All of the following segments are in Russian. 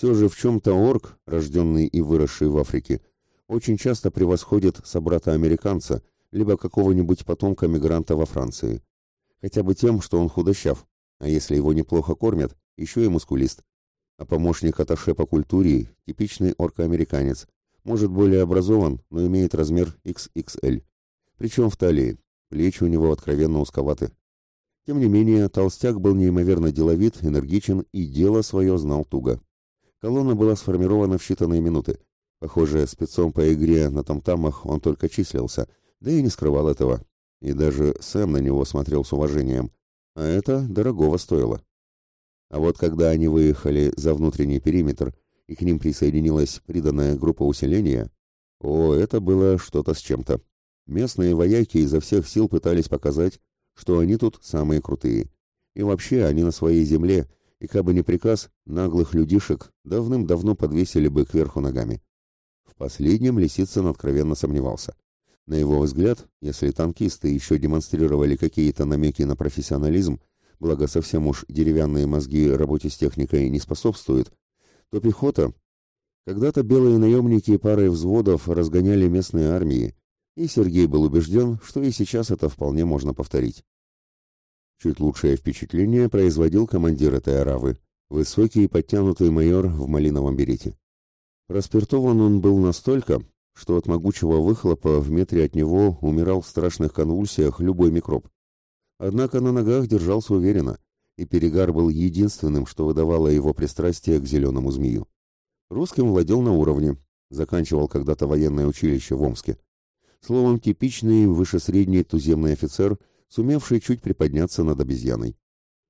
Все же в чем-то орк, рожденный и выросший в Африке, очень часто превосходит собрата-американца, либо какого-нибудь потомка мигранта во Франции. Хотя бы тем, что он худощав, а если его неплохо кормят, еще и мускулист. А помощник Аташе по культуре – типичный орк-американец, может более образован, но имеет размер XXL. Причем в талии, плечи у него откровенно узковаты. Тем не менее, толстяк был неимоверно деловит, энергичен и дело свое знал туго. Колонна была сформирована в считанные минуты. Похоже, спецом по игре на тамтамах он только числился, да и не скрывал этого. И даже Сэм на него смотрел с уважением. А это дорогого стоило. А вот когда они выехали за внутренний периметр, и к ним присоединилась приданная группа усиления, о, это было что-то с чем-то. Местные вояки изо всех сил пытались показать, что они тут самые крутые. И вообще они на своей земле, и как бы не приказ, наглых людишек давным-давно подвесили бы кверху ногами. В последнем Лисицын откровенно сомневался. На его взгляд, если танкисты еще демонстрировали какие-то намеки на профессионализм, благо совсем уж деревянные мозги работе с техникой не способствуют, то пехота... Когда-то белые наемники парой взводов разгоняли местные армии, и Сергей был убежден, что и сейчас это вполне можно повторить. Чуть лучшее впечатление производил командир этой аравы, высокий и подтянутый майор в малиновом берете. Распиртован он был настолько, что от могучего выхлопа в метре от него умирал в страшных конвульсиях любой микроб. Однако на ногах держался уверенно, и перегар был единственным, что выдавало его пристрастие к зеленому змею. Русским владел на уровне, заканчивал когда-то военное училище в Омске. Словом, типичный вышесредний туземный офицер – сумевший чуть приподняться над обезьяной.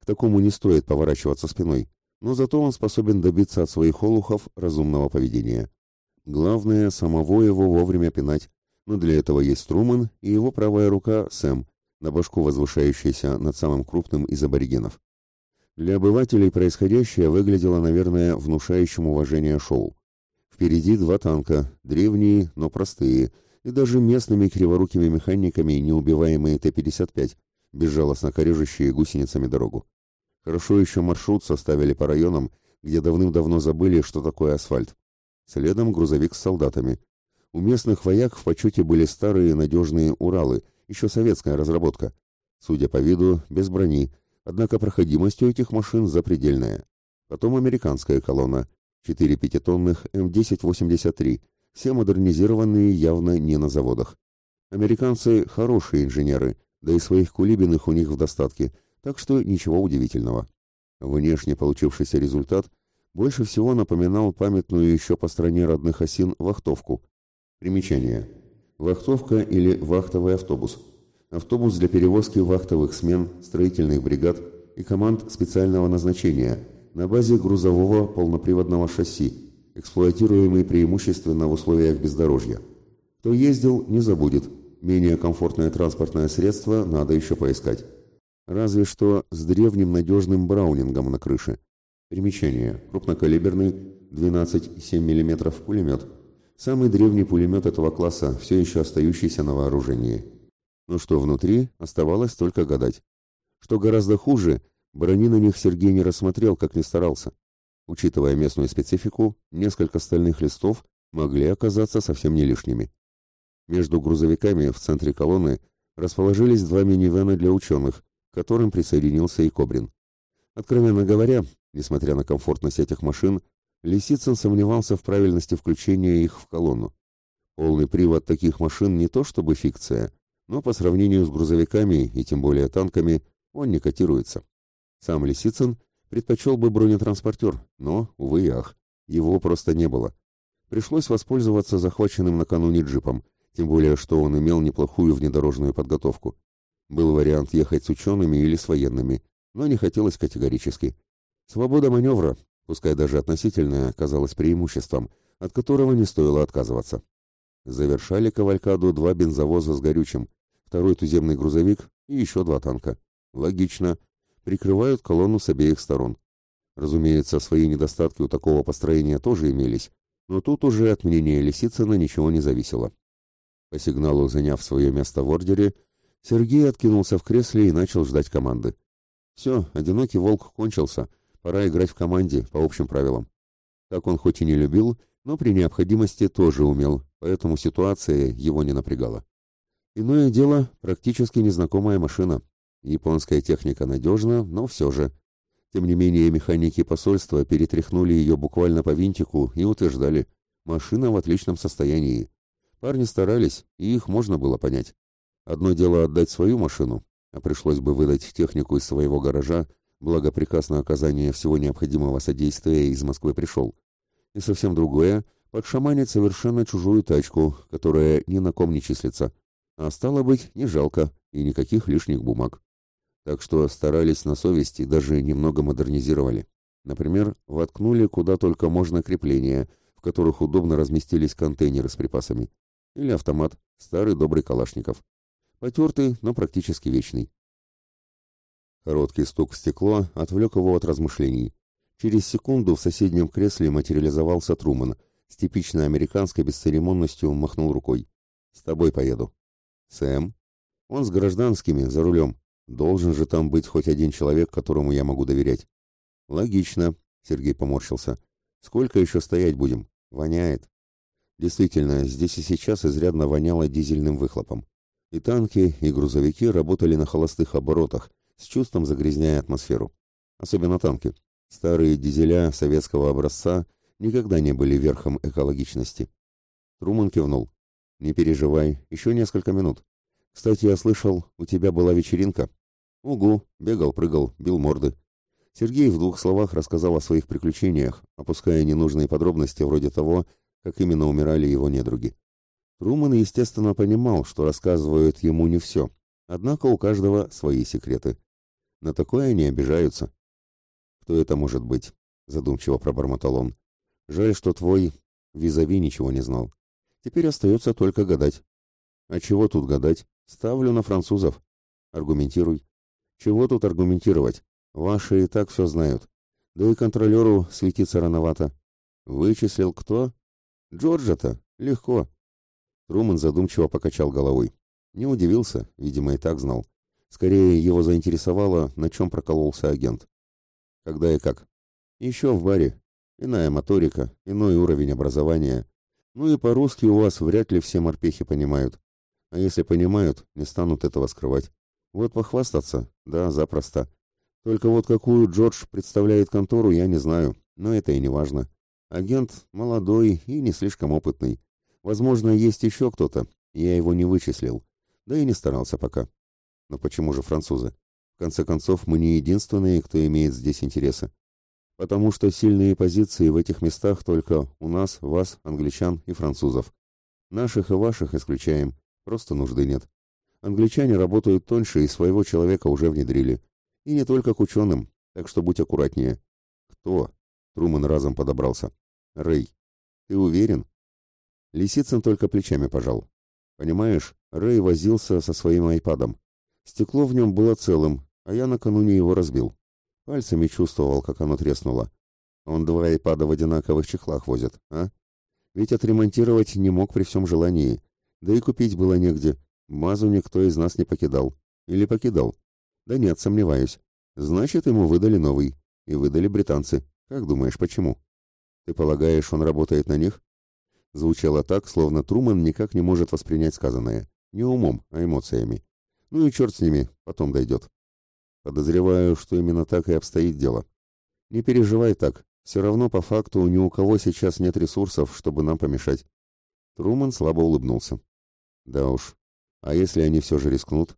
К такому не стоит поворачиваться спиной, но зато он способен добиться от своих олухов разумного поведения. Главное, самого его вовремя пинать, но для этого есть Труман и его правая рука Сэм, на башку возвышающаяся над самым крупным из аборигенов. Для обывателей происходящее выглядело, наверное, внушающим уважение шоу. Впереди два танка, древние, но простые, и даже местными криворукими механиками неубиваемые Т-55, безжалостно корежащие гусеницами дорогу. Хорошо еще маршрут составили по районам, где давным-давно забыли, что такое асфальт. Следом грузовик с солдатами. У местных вояк в почете были старые надежные Уралы, еще советская разработка. Судя по виду, без брони, однако проходимость у этих машин запредельная. Потом американская колонна, 4 пятитонных М1083, все модернизированные явно не на заводах. Американцы хорошие инженеры, да и своих кулибиных у них в достатке, так что ничего удивительного. Внешне получившийся результат больше всего напоминал памятную еще по стране родных осин вахтовку. Примечание. Вахтовка или вахтовый автобус. Автобус для перевозки вахтовых смен, строительных бригад и команд специального назначения на базе грузового полноприводного шасси, эксплуатируемый преимущественно в условиях бездорожья. Кто ездил, не забудет. Менее комфортное транспортное средство надо еще поискать. Разве что с древним надежным браунингом на крыше. Примечание. Крупнокалиберный 12,7 мм пулемет. Самый древний пулемет этого класса, все еще остающийся на вооружении. Но что внутри, оставалось только гадать. Что гораздо хуже, брони на них Сергей не рассмотрел, как ни старался. Учитывая местную специфику, несколько стальных листов могли оказаться совсем не лишними. Между грузовиками в центре колонны расположились два минивэна для ученых, к которым присоединился и Кобрин. Откровенно говоря, несмотря на комфортность этих машин, Лисицын сомневался в правильности включения их в колонну. Полный привод таких машин не то чтобы фикция, но по сравнению с грузовиками и тем более танками он не котируется. Сам Лисицын Предпочел бы бронетранспортер, но, увы и ах, его просто не было. Пришлось воспользоваться захваченным накануне джипом, тем более, что он имел неплохую внедорожную подготовку. Был вариант ехать с учеными или с военными, но не хотелось категорически. Свобода маневра, пускай даже относительная, казалась преимуществом, от которого не стоило отказываться. Завершали кавалькаду два бензовоза с горючим, второй туземный грузовик и еще два танка. Логично, прикрывают колонну с обеих сторон. Разумеется, свои недостатки у такого построения тоже имелись, но тут уже от мнения Лисицына ничего не зависело. По сигналу, заняв свое место в ордере, Сергей откинулся в кресле и начал ждать команды. Все, одинокий волк кончился, пора играть в команде по общим правилам. Так он хоть и не любил, но при необходимости тоже умел, поэтому ситуация его не напрягала. Иное дело, практически незнакомая машина. Японская техника надежна, но все же. Тем не менее, механики посольства перетряхнули ее буквально по винтику и утверждали, машина в отличном состоянии. Парни старались, и их можно было понять. Одно дело отдать свою машину, а пришлось бы выдать технику из своего гаража, благо приказ на оказание всего необходимого содействия из Москвы пришел. И совсем другое — подшаманить совершенно чужую тачку, которая ни на ком не числится. А стало быть, не жалко и никаких лишних бумаг. Так что старались на совести, даже немного модернизировали. Например, воткнули куда только можно крепления, в которых удобно разместились контейнеры с припасами. Или автомат, старый добрый Калашников. Потертый, но практически вечный. Короткий стук в стекло отвлек его от размышлений. Через секунду в соседнем кресле материализовался Труман. С типичной американской бесцеремонностью махнул рукой. «С тобой поеду». «Сэм?» «Он с гражданскими, за рулем. Должен же там быть хоть один человек, которому я могу доверять». «Логично», — Сергей поморщился. «Сколько еще стоять будем? Воняет». Действительно, здесь и сейчас изрядно воняло дизельным выхлопом. И танки, и грузовики работали на холостых оборотах, с чувством загрязняя атмосферу. Особенно танки. Старые дизеля советского образца никогда не были верхом экологичности. Труман кивнул. «Не переживай, еще несколько минут. Кстати, я слышал, у тебя была вечеринка». «Угу, бегал, прыгал, бил морды». Сергей в двух словах рассказал о своих приключениях, опуская ненужные подробности вроде того, как именно умирали его недруги. Труман, естественно, понимал, что рассказывают ему не все, однако у каждого свои секреты. На такое они обижаются. «Кто это может быть?» — задумчиво пробормотал он. «Жаль, что твой визави ничего не знал. Теперь остается только гадать». «А чего тут гадать? Ставлю на французов». «Аргументируй». «Чего тут аргументировать? Ваши и так все знают. Да и контролеру светиться рановато». «Вычислил кто?» «Джорджа-то? Легко». Труман задумчиво покачал головой. Не удивился, видимо, и так знал. Скорее, его заинтересовало, на чем прокололся агент. Когда и как? Еще в баре. Иная моторика, иной уровень образования. Ну и по-русски у вас вряд ли все морпехи понимают. А если понимают, не станут этого скрывать. Вот похвастаться, да, запросто. Только вот какую Джордж представляет контору, я не знаю, но это и не важно. Агент молодой и не слишком опытный. Возможно, есть еще кто-то, я его не вычислил. Да и не старался пока. Но почему же французы? В конце концов, мы не единственные, кто имеет здесь интересы. Потому что сильные позиции в этих местах только у нас, вас, англичан и французов. Наших и ваших исключаем, просто нужды нет. Англичане работают тоньше и своего человека уже внедрили. И не только к ученым, так что будь аккуратнее. Кто? Труман разом подобрался. Рэй. Ты уверен? Лисицын только плечами пожал. Понимаешь, Рэй возился со своим айпадом. Стекло в нем было целым, а я накануне его разбил. Пальцами чувствовал, как оно треснуло. Он два айпада в одинаковых чехлах возит, а? Ведь отремонтировать не мог при всем желании. Да и купить было негде. Мазу никто из нас не покидал. Или покидал? Да нет, сомневаюсь. Значит, ему выдали новый. И выдали британцы. Как думаешь, почему? Ты полагаешь, он работает на них? Звучало так, словно Труман никак не может воспринять сказанное. Не умом, а эмоциями. Ну и черт с ними, потом дойдет. Подозреваю, что именно так и обстоит дело. Не переживай так, все равно по факту ни у кого сейчас нет ресурсов, чтобы нам помешать. Труман слабо улыбнулся. Да уж, а если они все же рискнут?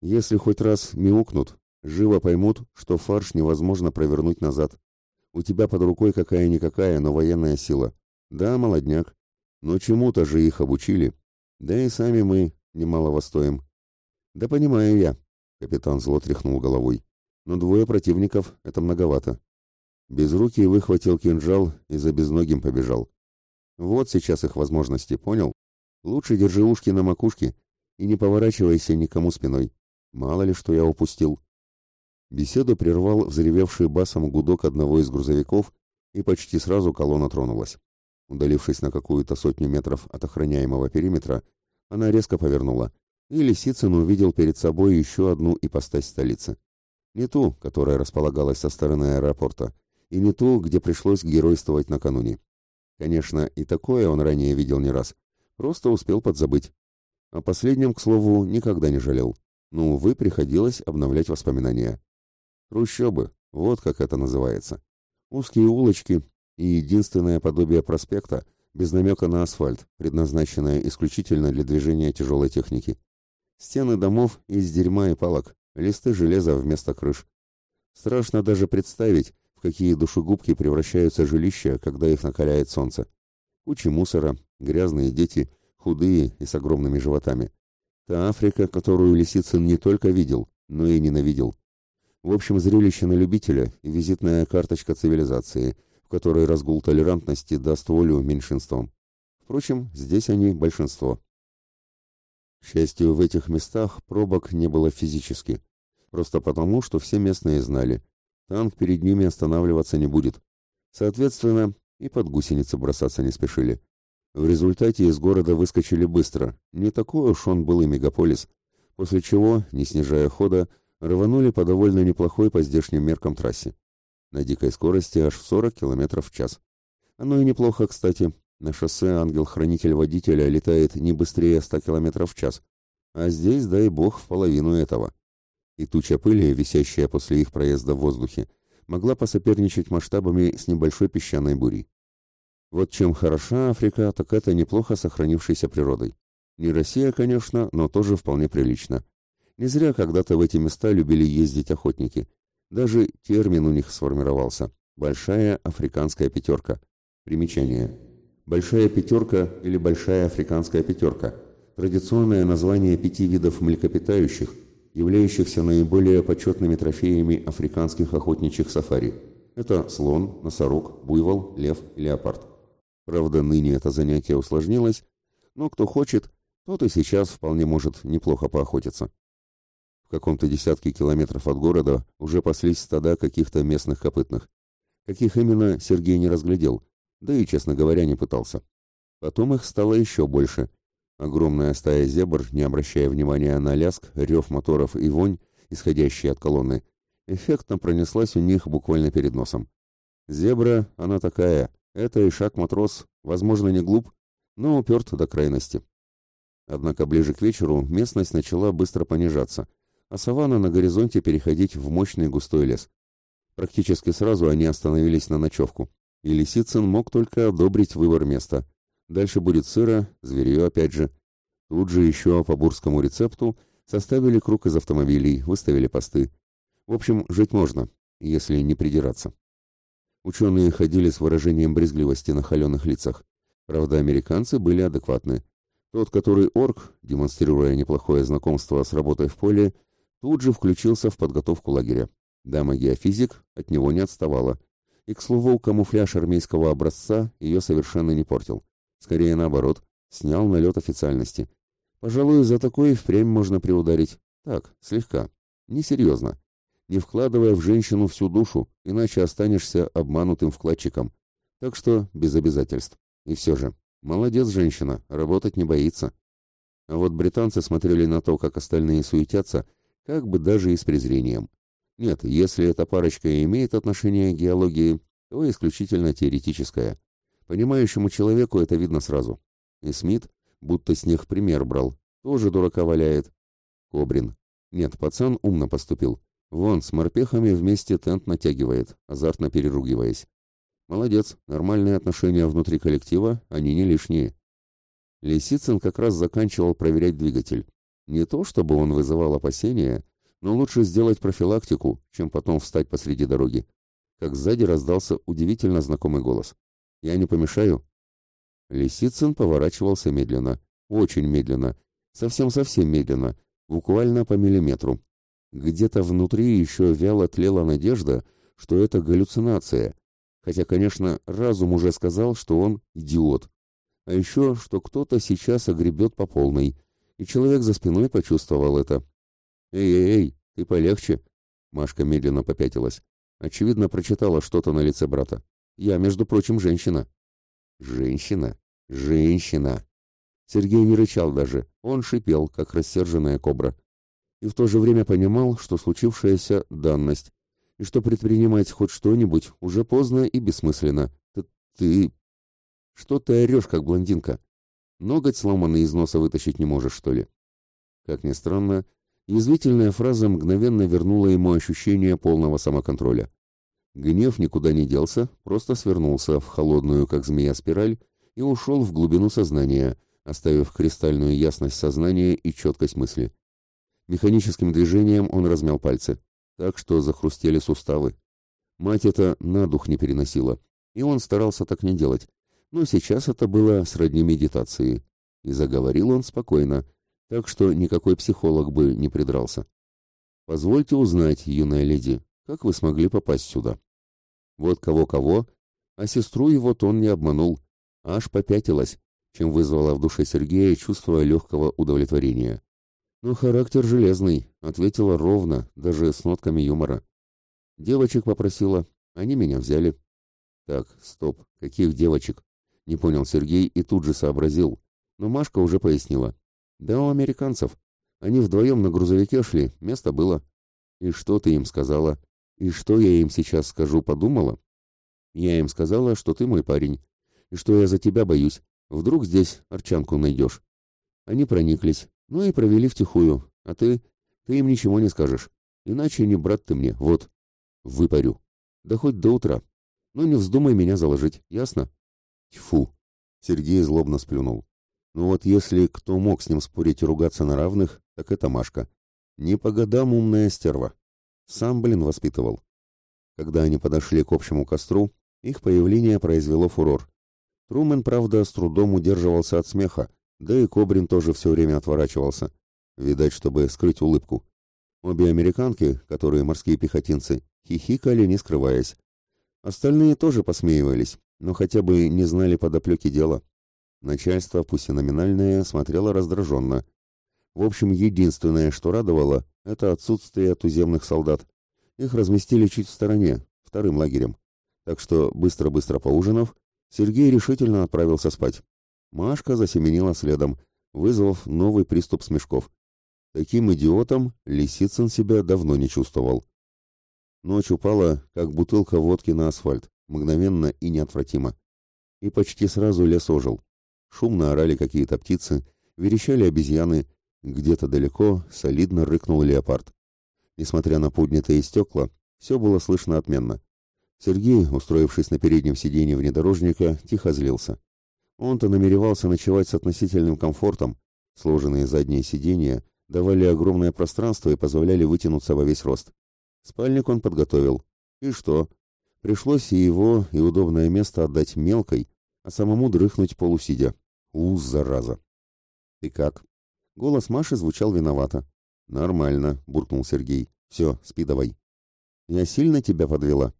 Если хоть раз мяукнут, живо поймут, что фарш невозможно провернуть назад. У тебя под рукой какая-никакая, но военная сила. Да, молодняк. Но чему-то же их обучили. Да и сами мы немалого стоим. Да понимаю я, капитан зло тряхнул головой. Но двое противников это многовато. Безрукий выхватил кинжал и за безногим побежал. Вот сейчас их возможности, понял? Лучше держи ушки на макушке и не поворачивайся никому спиной. Мало ли что я упустил. Беседу прервал взревевший басом гудок одного из грузовиков, и почти сразу колонна тронулась. Удалившись на какую-то сотню метров от охраняемого периметра, она резко повернула, и Лисицын увидел перед собой еще одну ипостась столицы. Не ту, которая располагалась со стороны аэропорта, и не ту, где пришлось геройствовать накануне. Конечно, и такое он ранее видел не раз, просто успел подзабыть. О последнем, к слову, никогда не жалел. Но, увы, приходилось обновлять воспоминания. Трущобы, вот как это называется. Узкие улочки и единственное подобие проспекта, без намека на асфальт, предназначенное исключительно для движения тяжелой техники. Стены домов из дерьма и палок, листы железа вместо крыш. Страшно даже представить, в какие душегубки превращаются жилища, когда их накаляет солнце. Кучи мусора, грязные дети, худые и с огромными животами. Та Африка, которую Лисицын не только видел, но и ненавидел. В общем, зрелище на любителя и визитная карточка цивилизации, в которой разгул толерантности даст волю меньшинствам. Впрочем, здесь они большинство. К счастью, в этих местах пробок не было физически. Просто потому, что все местные знали. Танк перед ними останавливаться не будет. Соответственно, и под гусеницы бросаться не спешили. В результате из города выскочили быстро. Не такой уж он был и мегаполис. После чего, не снижая хода, рванули по довольно неплохой по здешним меркам трассе. На дикой скорости аж в 40 км в час. Оно и неплохо, кстати. На шоссе ангел-хранитель водителя летает не быстрее 100 км в час, а здесь, дай бог, в половину этого. И туча пыли, висящая после их проезда в воздухе, могла посоперничать масштабами с небольшой песчаной бурей. Вот чем хороша Африка, так это неплохо сохранившейся природой. Не Россия, конечно, но тоже вполне прилично. Не зря когда-то в эти места любили ездить охотники. Даже термин у них сформировался – «большая африканская пятерка». Примечание – Большая пятерка или Большая африканская пятерка – традиционное название пяти видов млекопитающих, являющихся наиболее почетными трофеями африканских охотничьих сафари. Это слон, носорог, буйвол, лев, леопард. Правда, ныне это занятие усложнилось, но кто хочет, тот и сейчас вполне может неплохо поохотиться. В каком-то десятке километров от города уже паслись стада каких-то местных копытных. Каких именно, Сергей не разглядел – да и, честно говоря, не пытался. Потом их стало еще больше. Огромная стая зебр, не обращая внимания на ляск, рев моторов и вонь, исходящие от колонны, эффектно пронеслась у них буквально перед носом. Зебра, она такая, это и шаг-матрос, возможно, не глуп, но уперт до крайности. Однако ближе к вечеру местность начала быстро понижаться, а саванна на горизонте переходить в мощный густой лес. Практически сразу они остановились на ночевку и Лисицын мог только одобрить выбор места. Дальше будет сыро, зверье опять же. Тут же еще по бурскому рецепту составили круг из автомобилей, выставили посты. В общем, жить можно, если не придираться. Ученые ходили с выражением брезгливости на холеных лицах. Правда, американцы были адекватны. Тот, который орк, демонстрируя неплохое знакомство с работой в поле, тут же включился в подготовку лагеря. Дама-геофизик от него не отставала. И, к слову, камуфляж армейского образца ее совершенно не портил. Скорее наоборот, снял налет официальности. Пожалуй, за такое впрямь можно приударить. Так, слегка. Несерьезно. Не вкладывая в женщину всю душу, иначе останешься обманутым вкладчиком. Так что без обязательств. И все же, молодец женщина, работать не боится. А вот британцы смотрели на то, как остальные суетятся, как бы даже и с презрением. Нет, если эта парочка имеет отношение к геологии, то исключительно теоретическое. Понимающему человеку это видно сразу. И Смит, будто с них пример брал, тоже дурака валяет. Кобрин. Нет, пацан умно поступил. Вон, с морпехами вместе тент натягивает, азартно переругиваясь. Молодец, нормальные отношения внутри коллектива, они не лишние. Лисицын как раз заканчивал проверять двигатель. Не то, чтобы он вызывал опасения, но лучше сделать профилактику, чем потом встать посреди дороги. Как сзади раздался удивительно знакомый голос. «Я не помешаю?» Лисицын поворачивался медленно, очень медленно, совсем-совсем медленно, буквально по миллиметру. Где-то внутри еще вяло тлела надежда, что это галлюцинация, хотя, конечно, разум уже сказал, что он идиот. А еще, что кто-то сейчас огребет по полной, и человек за спиной почувствовал это. «Эй-эй-эй, ты полегче!» Машка медленно попятилась. Очевидно, прочитала что-то на лице брата. «Я, между прочим, женщина». «Женщина? Женщина!» Сергей не рычал даже, он шипел, как рассерженная кобра. И в то же время понимал, что случившаяся — данность, и что предпринимать хоть что-нибудь уже поздно и бессмысленно. Ты... ты... Что ты орешь, как блондинка? Ноготь сломанный из носа вытащить не можешь, что ли? Как ни странно, язвительная фраза мгновенно вернула ему ощущение полного самоконтроля. Гнев никуда не делся, просто свернулся в холодную, как змея, спираль и ушел в глубину сознания, оставив кристальную ясность сознания и четкость мысли. Механическим движением он размял пальцы, так что захрустели суставы. Мать это на дух не переносила, и он старался так не делать, но сейчас это было сродни медитации. И заговорил он спокойно, так что никакой психолог бы не придрался. «Позвольте узнать, юная леди, как вы смогли попасть сюда?» Вот кого-кого, а сестру его тон не обманул, аж попятилась, чем вызвало в душе Сергея чувство легкого удовлетворения. Но характер железный, ответила ровно, даже с нотками юмора. Девочек попросила, они меня взяли. Так, стоп, каких девочек? Не понял Сергей и тут же сообразил. Но Машка уже пояснила. Да у американцев. Они вдвоем на грузовике шли, место было. И что ты им сказала? И что я им сейчас скажу, подумала? Я им сказала, что ты мой парень, и что я за тебя боюсь. Вдруг здесь арчанку найдешь. Они прониклись, ну и провели втихую. А ты... ты им ничего не скажешь. Иначе не брат ты мне, вот. Выпарю. Да хоть до утра. Но не вздумай меня заложить, ясно? Тьфу. Сергей злобно сплюнул. Ну вот если кто мог с ним спорить и ругаться на равных, так это Машка. Не по годам умная стерва. Сам, блин, воспитывал. Когда они подошли к общему костру, их появление произвело фурор. Трумен, правда, с трудом удерживался от смеха, да и Кобрин тоже все время отворачивался. Видать, чтобы скрыть улыбку. Обе американки, которые морские пехотинцы, хихикали, не скрываясь. Остальные тоже посмеивались, но хотя бы не знали подоплеки дела. Начальство, пусть и номинальное, смотрело раздраженно. В общем, единственное, что радовало, это отсутствие туземных солдат. Их разместили чуть в стороне, вторым лагерем. Так что, быстро-быстро поужинав, Сергей решительно отправился спать. Машка засеменила следом, вызвав новый приступ смешков. Таким идиотом Лисицын себя давно не чувствовал. Ночь упала, как бутылка водки на асфальт, мгновенно и неотвратимо. И почти сразу лес ожил. Шумно орали какие-то птицы, верещали обезьяны, где-то далеко солидно рыкнул леопард. Несмотря на поднятые стекла, все было слышно отменно. Сергей, устроившись на переднем сиденье внедорожника, тихо злился. Он-то намеревался ночевать с относительным комфортом. Сложенные задние сиденья давали огромное пространство и позволяли вытянуться во весь рост. Спальник он подготовил. И что? Пришлось и его, и удобное место отдать мелкой, а самому дрыхнуть полусидя. Уз, зараза. «Ты как?» Голос Маши звучал виновато. «Нормально», — буркнул Сергей. «Все, спи давай». «Я сильно тебя подвела?»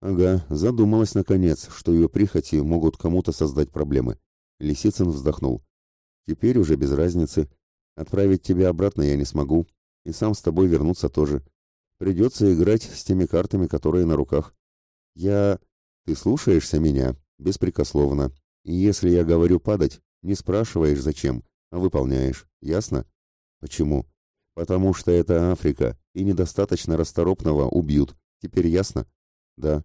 «Ага, задумалась наконец, что ее прихоти могут кому-то создать проблемы». Лисицын вздохнул. «Теперь уже без разницы. Отправить тебя обратно я не смогу, и сам с тобой вернуться тоже. Придется играть с теми картами, которые на руках. Я... Ты слушаешься меня, беспрекословно. И если я говорю падать, не спрашиваешь зачем, а выполняешь. Ясно? Почему? Потому что это Африка, и недостаточно расторопного убьют. Теперь ясно? Да.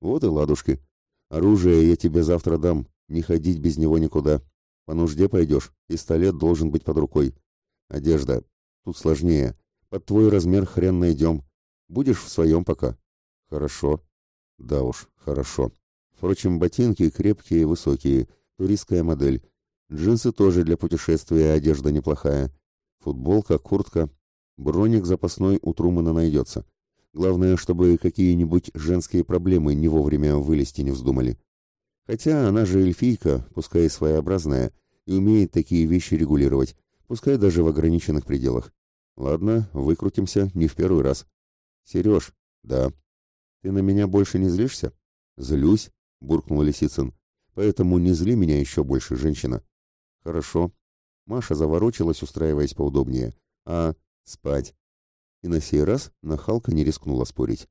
Вот и ладушки. Оружие я тебе завтра дам. Не ходить без него никуда. По нужде пойдешь. Пистолет должен быть под рукой. Одежда. Тут сложнее. Под твой размер хрен найдем. Будешь в своем пока. Хорошо. Да уж, хорошо. Впрочем, ботинки крепкие и высокие. Туристская модель. Джинсы тоже для путешествия, одежда неплохая. Футболка, куртка. Броник запасной у Трумана найдется. Главное, чтобы какие-нибудь женские проблемы не вовремя вылезти не вздумали. Хотя она же эльфийка, пускай своеобразная, и умеет такие вещи регулировать, пускай даже в ограниченных пределах. Ладно, выкрутимся, не в первый раз. Сереж, да. Ты на меня больше не злишься? Злюсь, буркнул Лисицын. Поэтому не зли меня еще больше, женщина. Хорошо. Маша заворочилась, устраиваясь поудобнее. А спать. И на сей раз нахалка не рискнула спорить.